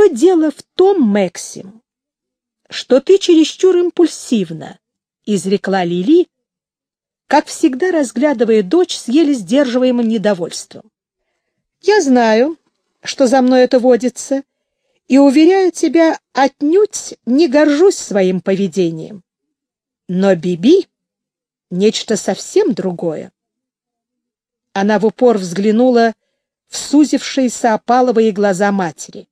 Все дело в том, Максим, что ты чересчур импульсивна, — изрекла Лили, как всегда разглядывая дочь с еле сдерживаемым недовольством. Я знаю, что за мной это водится, и, уверяю тебя, отнюдь не горжусь своим поведением. Но Биби — нечто совсем другое. Она в упор взглянула в сузившиеся опаловые глаза матери.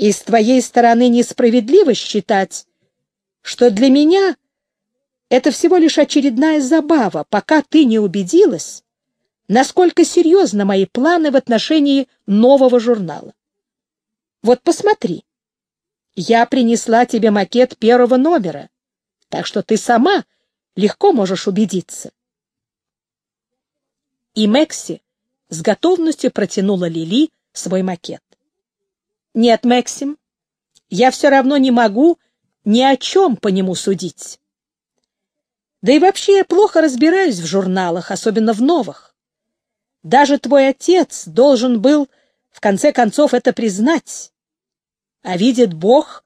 И с твоей стороны несправедливо считать, что для меня это всего лишь очередная забава, пока ты не убедилась, насколько серьезны мои планы в отношении нового журнала. Вот посмотри. Я принесла тебе макет первого номера, так что ты сама легко можешь убедиться. И Мэкси с готовностью протянула Лили свой макет. Нет, Максим, я все равно не могу ни о чем по нему судить. Да и вообще я плохо разбираюсь в журналах, особенно в новых. Даже твой отец должен был, в конце концов, это признать. А видит Бог,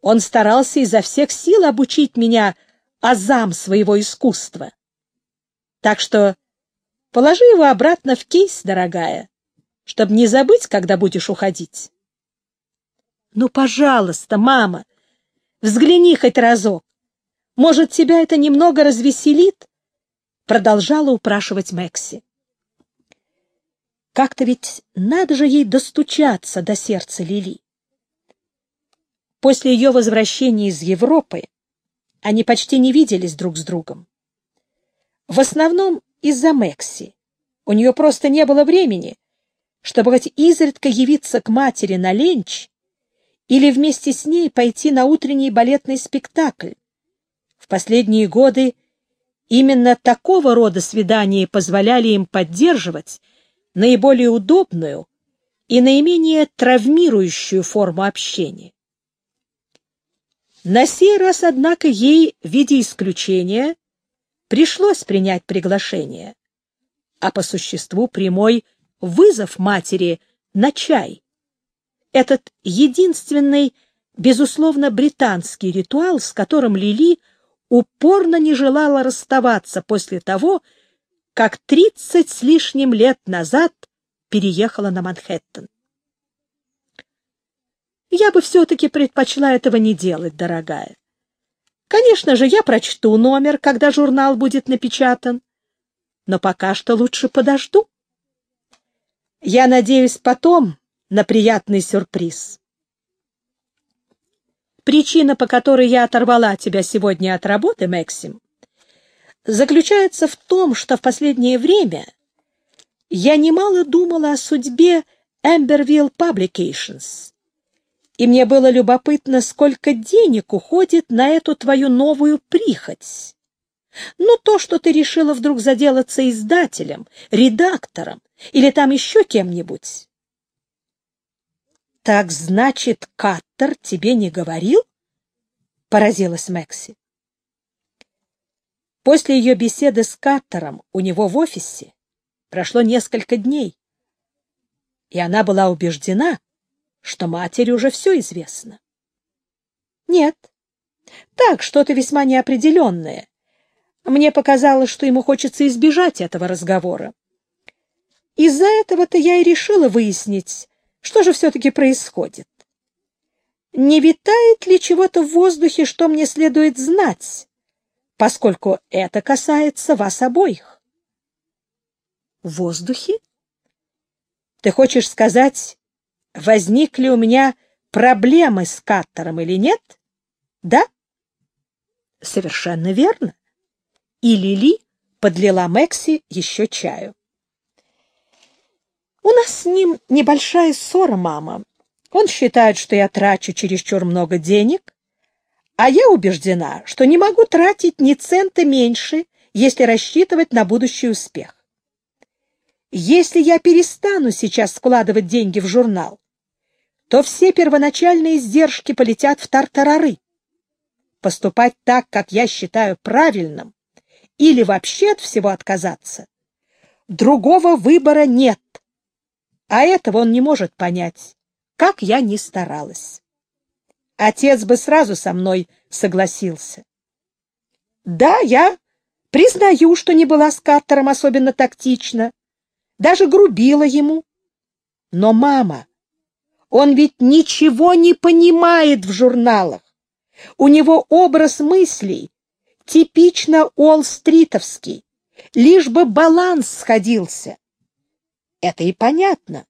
он старался изо всех сил обучить меня азам своего искусства. Так что положи его обратно в кейс, дорогая, чтобы не забыть, когда будешь уходить. Ну, пожалуйста, мама, взгляни хоть разок. Может, тебя это немного развеселит? Продолжала упрашивать Мэкси. Как-то ведь надо же ей достучаться до сердца Лили. После ее возвращения из Европы они почти не виделись друг с другом. В основном из-за Мэкси. У нее просто не было времени, чтобы хоть изредка явиться к матери на ленч или вместе с ней пойти на утренний балетный спектакль. В последние годы именно такого рода свидания позволяли им поддерживать наиболее удобную и наименее травмирующую форму общения. На сей раз, однако, ей в виде исключения пришлось принять приглашение, а по существу прямой вызов матери на чай этот единственный, безусловно, британский ритуал, с которым Лили упорно не желала расставаться после того, как тридцать с лишним лет назад переехала на Манхэттен. Я бы все-таки предпочла этого не делать, дорогая. Конечно же, я прочту номер, когда журнал будет напечатан, но пока что лучше подожду. Я надеюсь потом, на приятный сюрприз. Причина, по которой я оторвала тебя сегодня от работы, Максим, заключается в том, что в последнее время я немало думала о судьбе Amberville Publications, и мне было любопытно, сколько денег уходит на эту твою новую прихоть. Ну, то, что ты решила вдруг заделаться издателем, редактором или там еще кем-нибудь. «Так значит, Каттер тебе не говорил?» — поразилась Мэкси. После ее беседы с Каттером у него в офисе прошло несколько дней, и она была убеждена, что матери уже все известно. «Нет, так, что-то весьма неопределенное. Мне показалось, что ему хочется избежать этого разговора. Из-за этого-то я и решила выяснить, что же все-таки происходит? Не витает ли чего-то в воздухе, что мне следует знать, поскольку это касается вас обоих? В воздухе? Ты хочешь сказать, возникли у меня проблемы с Каттером или нет? Да? Совершенно верно. И Лили подлила Мэкси еще чаю. У нас с ним небольшая ссора, мама. Он считает, что я трачу чересчур много денег, а я убеждена, что не могу тратить ни цента меньше, если рассчитывать на будущий успех. Если я перестану сейчас складывать деньги в журнал, то все первоначальные издержки полетят в тартарары. Поступать так, как я считаю правильным, или вообще от всего отказаться, другого выбора нет. А этого он не может понять. как я ни старалась. Отец бы сразу со мной согласился. Да, я признаю, что не была с Каттером особенно тактична, даже грубила ему. Но, мама, он ведь ничего не понимает в журналах. У него образ мыслей типично Уолл-стритовский, лишь бы баланс сходился. Это и понятно.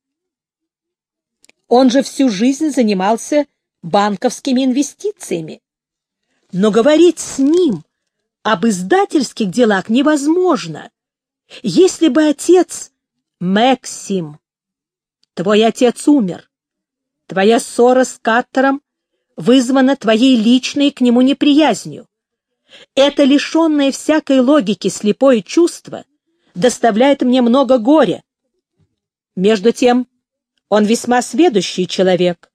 Он же всю жизнь занимался банковскими инвестициями. Но говорить с ним об издательских делах невозможно. Если бы отец Максим, твой отец умер, твоя ссора с Каттером вызвана твоей личной к нему неприязнью. Это лишенное всякой логики слепое чувство доставляет мне много горя. Между тем, он весьма сведущий человек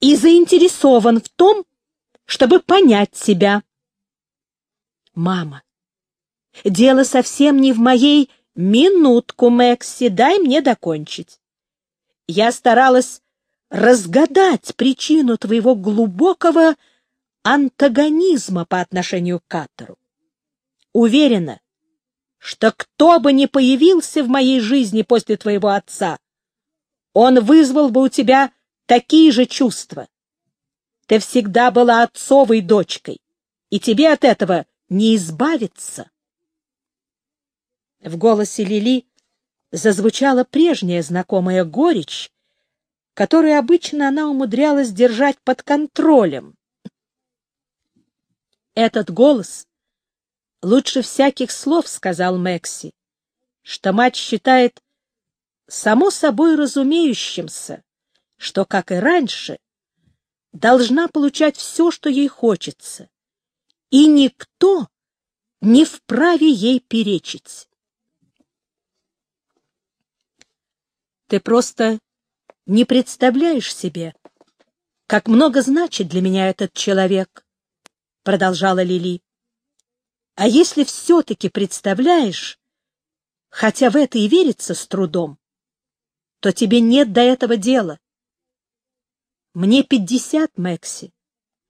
и заинтересован в том, чтобы понять себя. Мама, дело совсем не в моей минутку, Мэкси, дай мне докончить. Я старалась разгадать причину твоего глубокого антагонизма по отношению к Каттеру. Уверена, что кто бы ни появился в моей жизни после твоего отца, он вызвал бы у тебя такие же чувства. Ты всегда была отцовой дочкой, и тебе от этого не избавиться. В голосе Лили зазвучала прежняя знакомая горечь, которую обычно она умудрялась держать под контролем. Этот голос лучше всяких слов, — сказал Мэкси, — что мать считает само собой разумеющимся, что, как и раньше, должна получать все, что ей хочется, и никто не вправе ей перечить. Ты просто не представляешь себе, как много значит для меня этот человек, — продолжала Лили. А если все-таки представляешь, хотя в это и верится с трудом, то тебе нет до этого дела. Мне пятьдесят, Мэкси,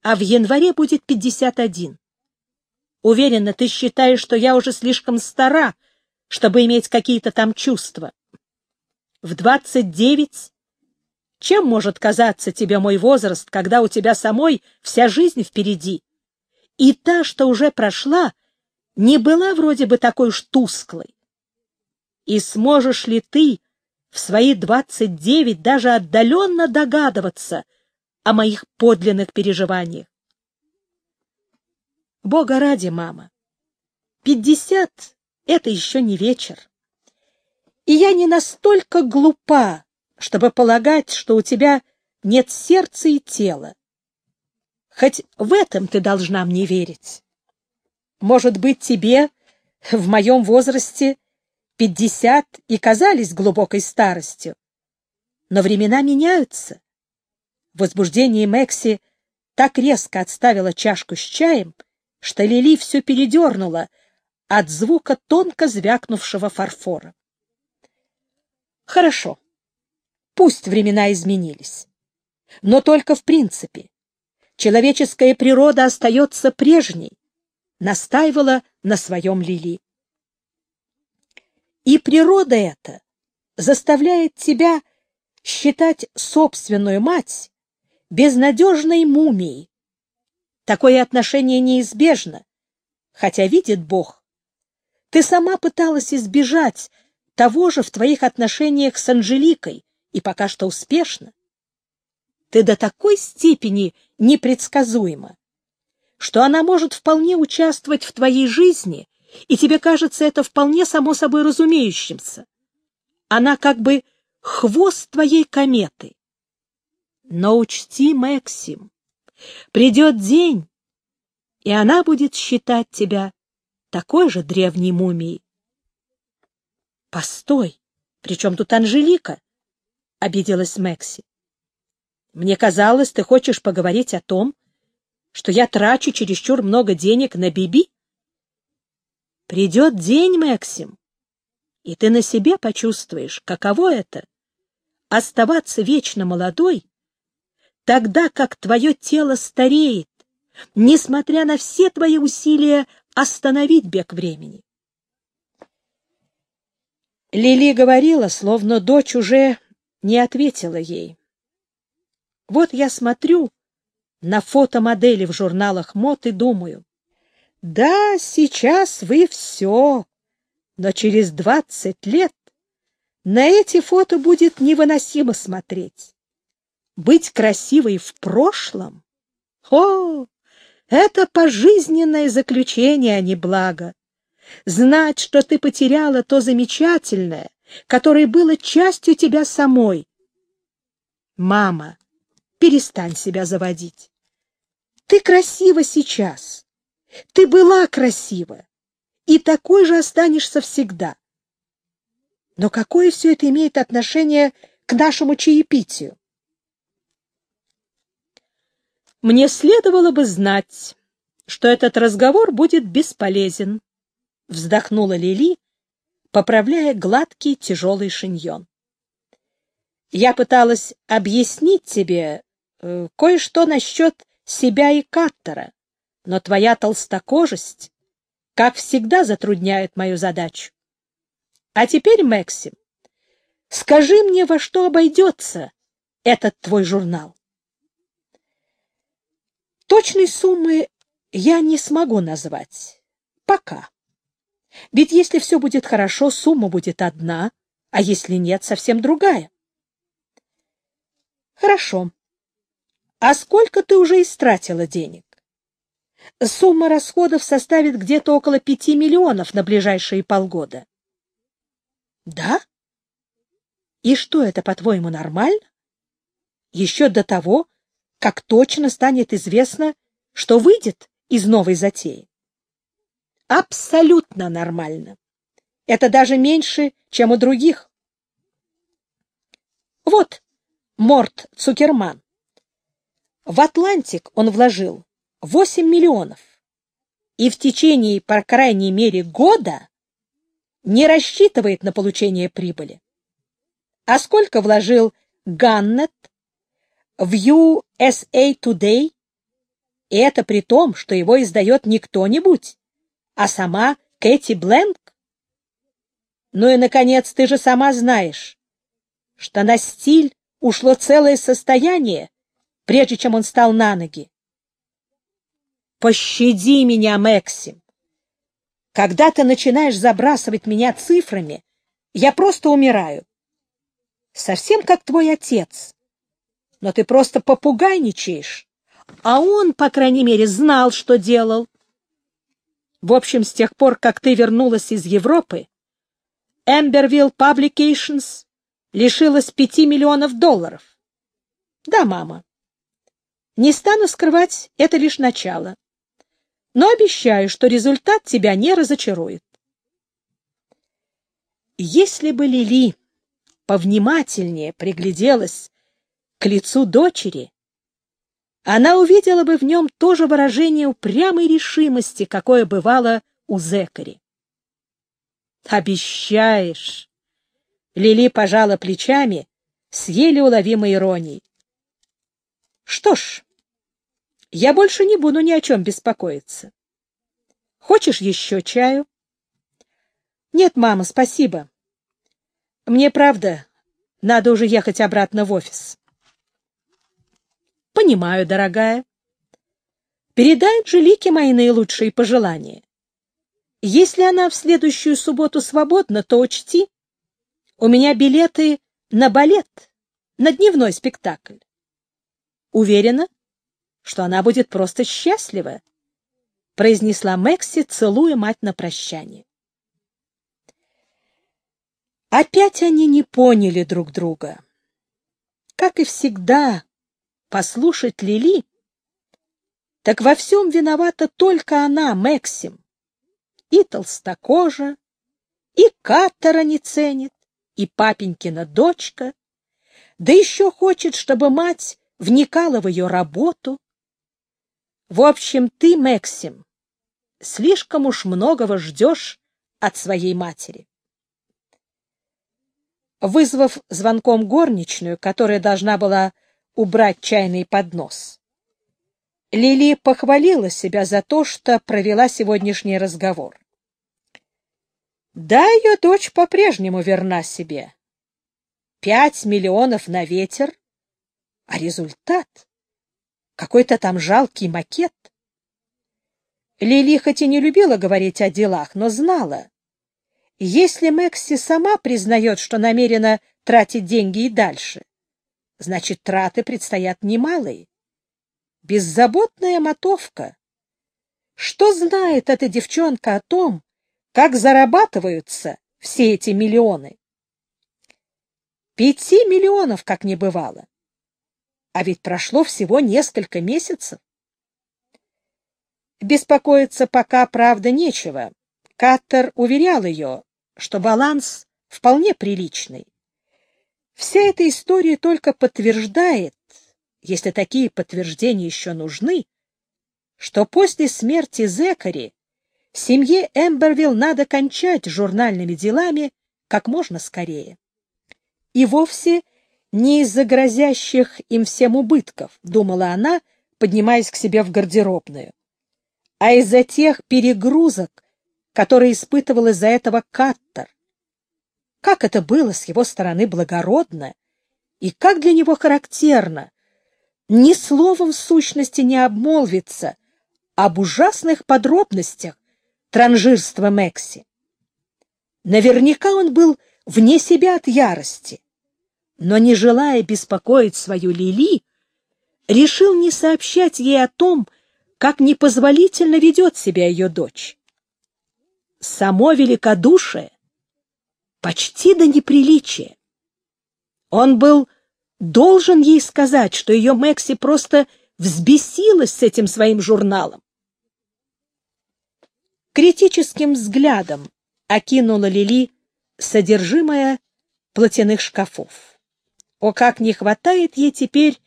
а в январе будет пятьдесят один. Уверена, ты считаешь, что я уже слишком стара, чтобы иметь какие-то там чувства. В двадцать девять чем может казаться тебе мой возраст, когда у тебя самой вся жизнь впереди? И та, что уже прошла, не была вроде бы такой уж тусклой. И сможешь ли ты в свои двадцать девять даже отдаленно догадываться о моих подлинных переживаниях? Бога ради, мама, пятьдесят — это еще не вечер. И я не настолько глупа, чтобы полагать, что у тебя нет сердца и тела. Хоть в этом ты должна мне верить. Может быть, тебе в моем возрасте пятьдесят и казались глубокой старостью. Но времена меняются. В возбуждении Мэкси так резко отставила чашку с чаем, что Лили все передернула от звука тонко звякнувшего фарфора. Хорошо, пусть времена изменились, но только в принципе. Человеческая природа остается прежней, настаивала на своем Лили. И природа эта заставляет тебя считать собственную мать безнадежной мумией, Такое отношение неизбежно, хотя видит Бог. Ты сама пыталась избежать того же в твоих отношениях с Анжеликой, и пока что успешно. Ты до такой степени непредсказуема, что она может вполне участвовать в твоей жизни, и тебе кажется это вполне само собой разумеющимся. Она как бы хвост твоей кометы. Но учти, Максим, Придет день, и она будет считать тебя такой же древней мумией. — Постой, при чем тут Анжелика? — обиделась Мэкси. — Мне казалось, ты хочешь поговорить о том, что я трачу чересчур много денег на Биби? Придет день, Максим, и ты на себе почувствуешь, каково это — оставаться вечно молодой тогда как твое тело стареет, несмотря на все твои усилия остановить бег времени. Лили говорила, словно дочь уже не ответила ей. Вот я смотрю на фотомодели в журналах мод и думаю, да, сейчас вы все, но через двадцать лет на эти фото будет невыносимо смотреть. Быть красивой в прошлом? О, это пожизненное заключение, а не благо. Знать, что ты потеряла то замечательное, которое было частью тебя самой. Мама, перестань себя заводить. Ты красива сейчас. Ты была красива. И такой же останешься всегда. Но какое все это имеет отношение к нашему чаепитию? Мне следовало бы знать, что этот разговор будет бесполезен, вздохнула Лили, поправляя гладкий тяжелый шиньон. Я пыталась объяснить тебе э, кое-что насчет себя и Каттера, но твоя толстокожесть, как всегда, затрудняет мою задачу. А теперь, Максим, скажи мне, во что обойдется этот твой журнал. Точной суммы я не смогу назвать. Пока. Ведь если все будет хорошо, сумма будет одна, а если нет, совсем другая. Хорошо. А сколько ты уже истратила денег? Сумма расходов составит где-то около пяти миллионов на ближайшие полгода. Да? И что это, по-твоему, нормально? Еще до того, как точно станет известно, что выйдет из новой затеи. Абсолютно нормально. Это даже меньше, чем у других. Вот Морт Цукерман. В Атлантик он вложил 8 миллионов. И в течение, по крайней мере, года не рассчитывает на получение прибыли. А сколько вложил Ганнет в USA Today, и это при том, что его издает не кто-нибудь, а сама Кэти Бленк. Ну и, наконец, ты же сама знаешь, что на стиль ушло целое состояние, прежде чем он стал на ноги. Пощади меня, Максим. Когда ты начинаешь забрасывать меня цифрами, я просто умираю. Совсем как твой отец но ты просто попугайничаешь. А он, по крайней мере, знал, что делал. В общем, с тех пор, как ты вернулась из Европы, Эмбервилл Publications лишилась пяти миллионов долларов. Да, мама. Не стану скрывать, это лишь начало. Но обещаю, что результат тебя не разочарует. Если бы Лили повнимательнее пригляделась к лицу дочери, она увидела бы в нем то же выражение упрямой решимости, какое бывало у Зекари. «Обещаешь!» Лили пожала плечами с еле уловимой иронией. «Что ж, я больше не буду ни о чем беспокоиться. Хочешь еще чаю?» «Нет, мама, спасибо. Мне, правда, надо уже ехать обратно в офис». Понимаю, дорогая. Передай Анжелике мои наилучшие пожелания. Если она в следующую субботу свободна, то учти, у меня билеты на балет, на дневной спектакль. Уверена, что она будет просто счастлива, произнесла Мэкси, целуя мать на прощание. Опять они не поняли друг друга. Как и всегда, послушать Лили, так во всем виновата только она, Максим. И толстокожа, и Каттера не ценит, и папенькина дочка, да еще хочет, чтобы мать вникала в ее работу. В общем, ты, Максим, слишком уж многого ждешь от своей матери. Вызвав звонком горничную, которая должна была убрать чайный поднос. Лили похвалила себя за то, что провела сегодняшний разговор. Да, ее дочь по-прежнему верна себе. Пять миллионов на ветер, а результат — какой-то там жалкий макет. Лили хоть и не любила говорить о делах, но знала, если Мэкси сама признает, что намерена тратить деньги и дальше, значит, траты предстоят немалые. Беззаботная мотовка. Что знает эта девчонка о том, как зарабатываются все эти миллионы? Пяти миллионов как не бывало. А ведь прошло всего несколько месяцев. Беспокоиться пока, правда, нечего. Каттер уверял ее, что баланс вполне приличный. Вся эта история только подтверждает, если такие подтверждения еще нужны, что после смерти Зекари семье Эмбервилл надо кончать журнальными делами как можно скорее. И вовсе не из-за грозящих им всем убытков, думала она, поднимаясь к себе в гардеробную, а из-за тех перегрузок, которые испытывал из-за этого Каттер. Как это было с его стороны благородно и как для него характерно ни словом в сущности не обмолвиться об ужасных подробностях транжирства Мекси. Наверняка он был вне себя от ярости, но, не желая беспокоить свою Лили, решил не сообщать ей о том, как непозволительно ведет себя ее дочь. Само великодушие почти до неприличия. Он был должен ей сказать, что ее Мэкси просто взбесилась с этим своим журналом. Критическим взглядом окинула Лили содержимое платяных шкафов. О, как не хватает ей теперь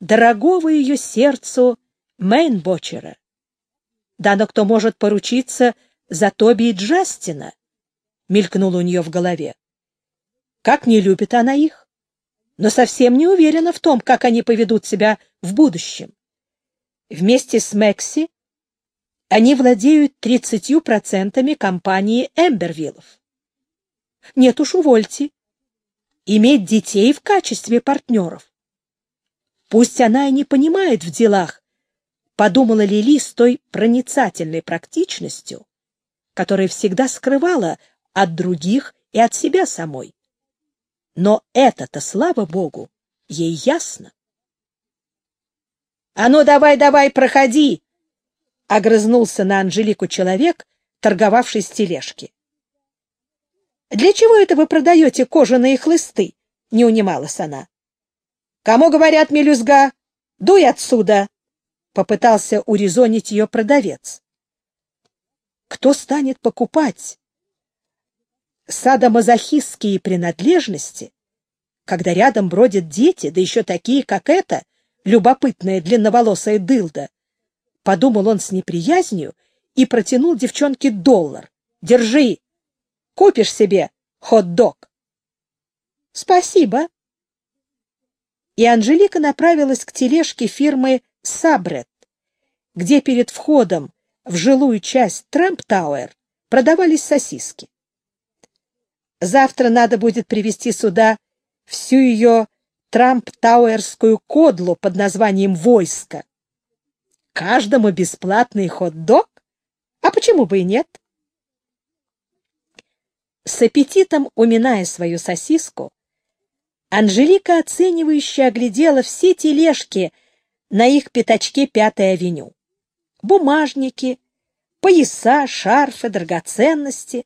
дорогого ее сердцу Мейнбочера! Да, но кто может поручиться за Тоби и Джастина? Мелькнуло у нее в голове. Как не любит она их? но совсем не уверена в том, как они поведут себя в будущем. Вместе с Мэкси они владеют 30% компании Эмбервиллов. Нет уж, увольте. Иметь детей в качестве партнеров. Пусть она и не понимает в делах, подумала Лили с той проницательной практичностью, которая всегда скрывала от других и от себя самой. Но это-то, слава богу, ей ясно. — А ну, давай, давай, проходи! — огрызнулся на Анжелику человек, торговавший с тележки. — Для чего это вы продаете кожаные хлысты? — не унималась она. — Кому говорят, мелюзга? Дуй отсюда! — попытался урезонить ее продавец. Кто станет покупать садомазохистские принадлежности, когда рядом бродят дети, да еще такие, как эта, любопытная длинноволосая дылда, подумал он с неприязнью и протянул девчонке доллар. «Держи! Купишь себе хот-дог!» «Спасибо!» И Анжелика направилась к тележке фирмы «Сабрет», где перед входом в жилую часть Трэмп-Тауэр продавались сосиски. Завтра надо будет привезти сюда всю ее Трамп-Тауэрскую кодлу под названием «Войско». Каждому бесплатный хот-дог? А почему бы и нет? С аппетитом уминая свою сосиску, Анжелика оценивающе оглядела все тележки на их пятачке Пятой авеню. Бумажники, пояса, шарфы, драгоценности.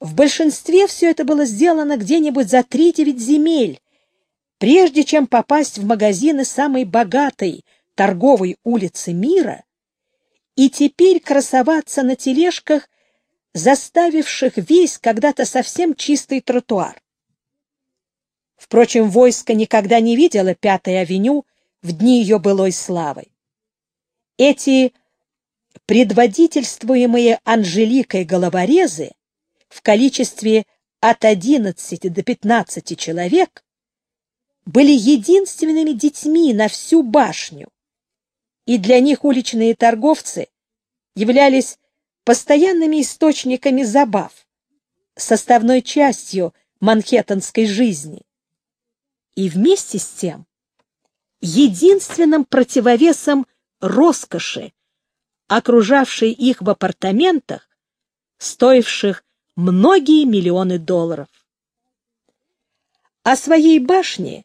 В большинстве все это было сделано где-нибудь за три-девять земель, прежде чем попасть в магазины самой богатой торговой улицы мира и теперь красоваться на тележках, заставивших весь когда-то совсем чистый тротуар. Впрочем, войско никогда не видело Пятой авеню в дни ее былой славы. Эти предводительствуемые Анжеликой головорезы в количестве от 11 до 15 человек были единственными детьми на всю башню, и для них уличные торговцы являлись постоянными источниками забав, составной частью манхэттенской жизни. И вместе с тем единственным противовесом роскоши, окружавшей их в апартаментах, стоивших многие миллионы долларов. О своей башне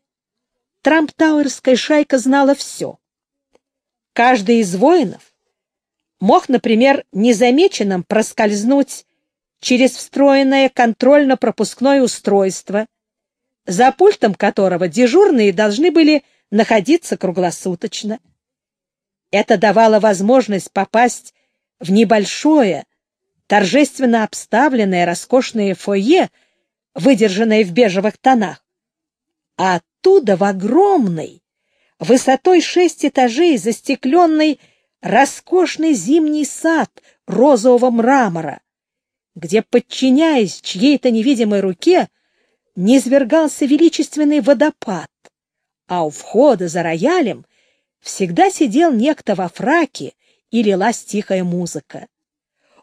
Трамп-Тауэрская шайка знала все. Каждый из воинов мог, например, незамеченным проскользнуть через встроенное контрольно-пропускное устройство, за пультом которого дежурные должны были находиться круглосуточно. Это давало возможность попасть в небольшое, торжественно обставленное роскошное фойе, выдержанное в бежевых тонах, а оттуда в огромный, высотой шесть этажей, застекленный роскошный зимний сад розового мрамора, где, подчиняясь чьей-то невидимой руке, низвергался величественный водопад, а у входа за роялем всегда сидел некто во фраке и лилась тихая музыка.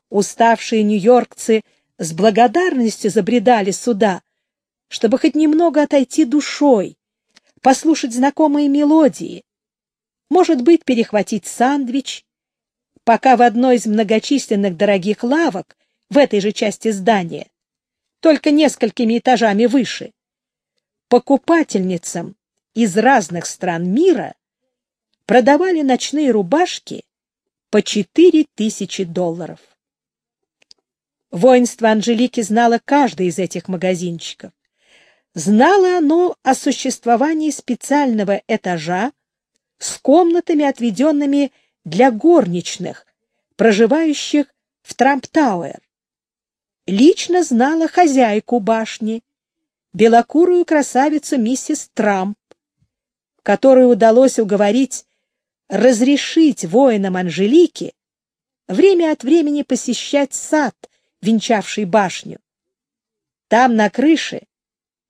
Уставшие нью-йоркцы с благодарностью забредали сюда, чтобы хоть немного отойти душой, послушать знакомые мелодии, может быть, перехватить сандвич, пока в одной из многочисленных дорогих лавок в этой же части здания, только несколькими этажами выше, покупательницам из разных стран мира продавали ночные рубашки по четыре тысячи долларов. Воинство Анжелики знало каждый из этих магазинчиков. Знало оно о существовании специального этажа с комнатами, отведенными для горничных, проживающих в Трамп-Тауэр. Лично знала хозяйку башни, белокурую красавицу миссис Трамп, которой удалось уговорить разрешить воинам Анжелики время от времени посещать сад, венчавший башню. Там, на крыше,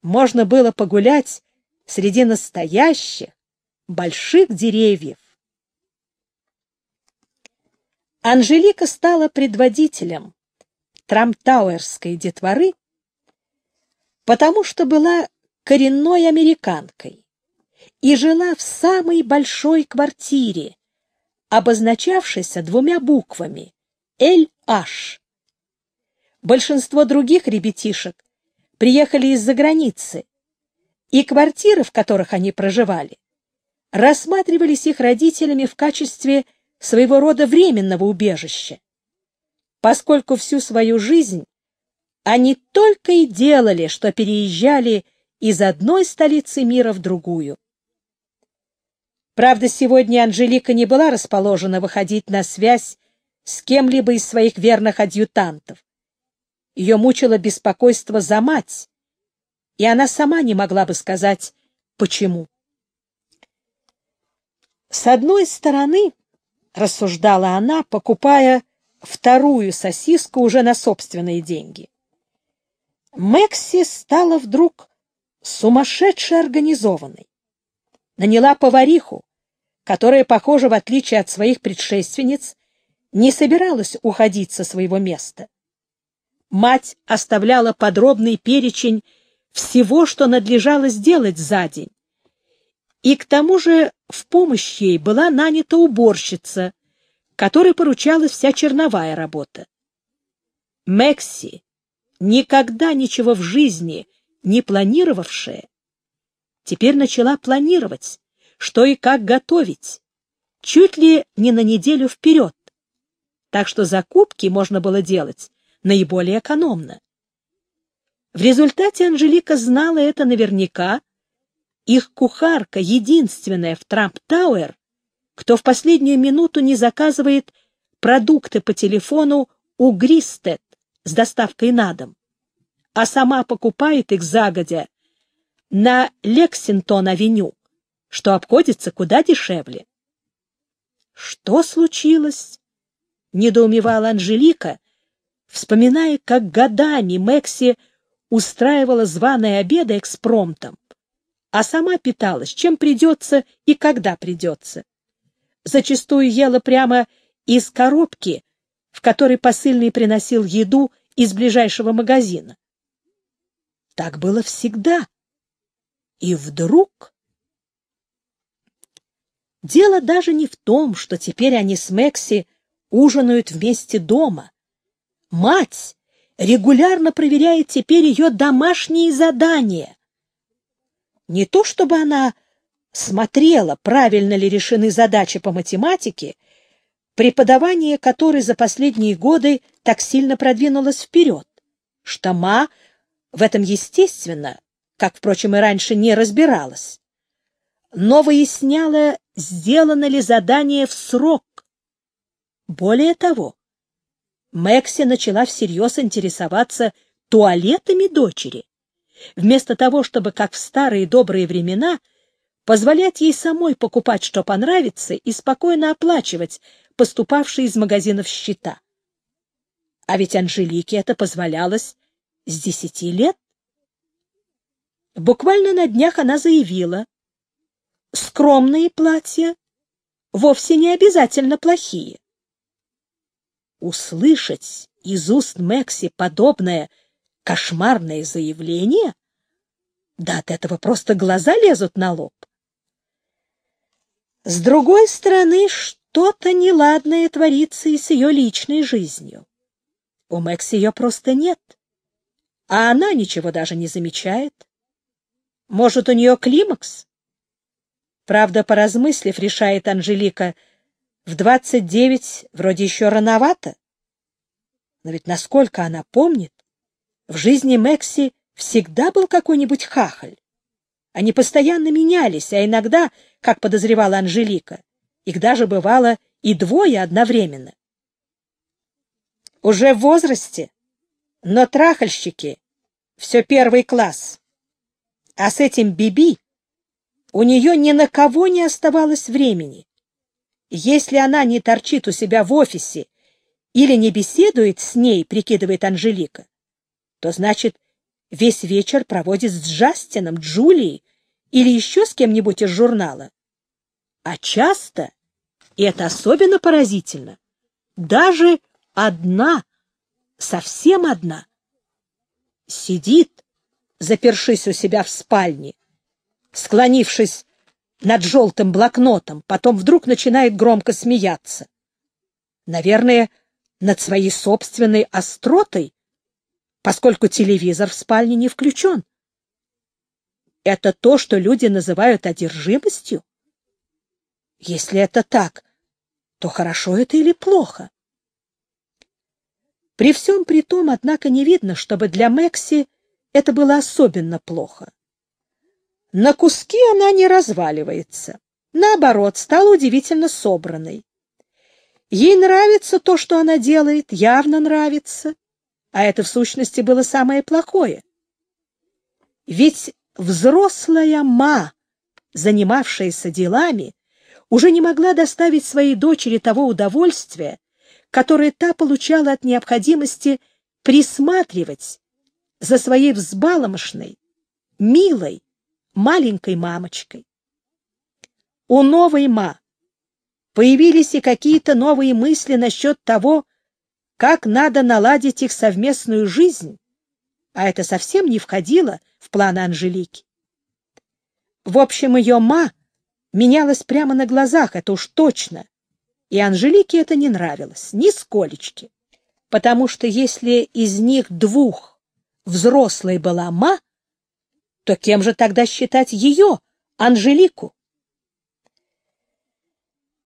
можно было погулять среди настоящих больших деревьев. Анжелика стала предводителем Трамптауэрской детворы, потому что была коренной американкой и жила в самой большой квартире, обозначавшейся двумя буквами «Л-H». Большинство других ребятишек приехали из-за границы, и квартиры, в которых они проживали, рассматривались их родителями в качестве своего рода временного убежища, поскольку всю свою жизнь они только и делали, что переезжали из одной столицы мира в другую. Правда, сегодня Анжелика не была расположена выходить на связь с кем-либо из своих верных адъютантов. Ее мучило беспокойство за мать, и она сама не могла бы сказать, почему. С одной стороны, рассуждала она, покупая вторую сосиску уже на собственные деньги, Мэкси стала вдруг сумасшедше организованной. Наняла повариху, которая, похоже, в отличие от своих предшественниц, не собиралась уходить со своего места. Мать оставляла подробный перечень всего, что надлежало сделать за день. И к тому же в помощь ей была нанята уборщица, которой поручалась вся черновая работа. Мэкси, никогда ничего в жизни не планировавшая, теперь начала планировать, что и как готовить, чуть ли не на неделю вперед. Так что закупки можно было делать наиболее экономно. В результате Анжелика знала это наверняка. Их кухарка, единственная в Трамп-Тауэр, кто в последнюю минуту не заказывает продукты по телефону у Гристед с доставкой на дом, а сама покупает их загодя на Лексингтон-авеню, что обходится куда дешевле. «Что случилось?» — недоумевала Анжелика, вспоминая, как годами Мэкси устраивала званые обеды экспромтом, а сама питалась, чем придется и когда придется. Зачастую ела прямо из коробки, в которой посыльный приносил еду из ближайшего магазина. Так было всегда. И вдруг... Дело даже не в том, что теперь они с Мэкси ужинают вместе дома. Мать регулярно проверяет теперь ее домашние задания. Не то чтобы она смотрела, правильно ли решены задачи по математике, преподавание которой за последние годы так сильно продвинулось вперед, что Ма в этом естественно, как, впрочем, и раньше не разбиралась, но выясняла, сделано ли задание в срок. Более того, Мэкси начала всерьез интересоваться туалетами дочери, вместо того, чтобы, как в старые добрые времена, позволять ей самой покупать, что понравится, и спокойно оплачивать поступавшие из магазинов счета. А ведь Анжелике это позволялось с десяти лет. Буквально на днях она заявила, скромные платья вовсе не обязательно плохие. Услышать из уст Мэкси подобное кошмарное заявление? Да от этого просто глаза лезут на лоб. С другой стороны, что-то неладное творится и с ее личной жизнью. У Мэкси ее просто нет а она ничего даже не замечает. Может, у нее климакс? Правда, поразмыслив, решает Анжелика, в двадцать девять вроде еще рановато. Но ведь насколько она помнит, в жизни Мэкси всегда был какой-нибудь хахаль. Они постоянно менялись, а иногда, как подозревала Анжелика, их даже бывало и двое одновременно. Уже в возрасте но трахальщики — все первый класс. А с этим Биби у нее ни на кого не оставалось времени. Если она не торчит у себя в офисе или не беседует с ней, прикидывает Анжелика, то, значит, весь вечер проводит с Джастином, Джулией или еще с кем-нибудь из журнала. А часто, и это особенно поразительно, даже одна — совсем одна. Сидит, запершись у себя в спальне, склонившись над желтым блокнотом, потом вдруг начинает громко смеяться. Наверное, над своей собственной остротой, поскольку телевизор в спальне не включен. Это то, что люди называют одержимостью? Если это так, то хорошо это или плохо? При всем при том, однако, не видно, чтобы для Мэкси это было особенно плохо. На куски она не разваливается. Наоборот, стала удивительно собранной. Ей нравится то, что она делает, явно нравится, а это в сущности было самое плохое. Ведь взрослая ма, занимавшаяся делами, уже не могла доставить своей дочери того удовольствия, которое та получала от необходимости присматривать за своей взбаломошной, милой, маленькой мамочкой. У новой ма появились и какие-то новые мысли насчет того, как надо наладить их совместную жизнь, а это совсем не входило в планы Анжелики. В общем, ее ма менялась прямо на глазах, это уж точно, и Анжелике это не нравилось, ни сколечки. Потому что если из них двух взрослой была Ма, то кем же тогда считать ее, Анжелику?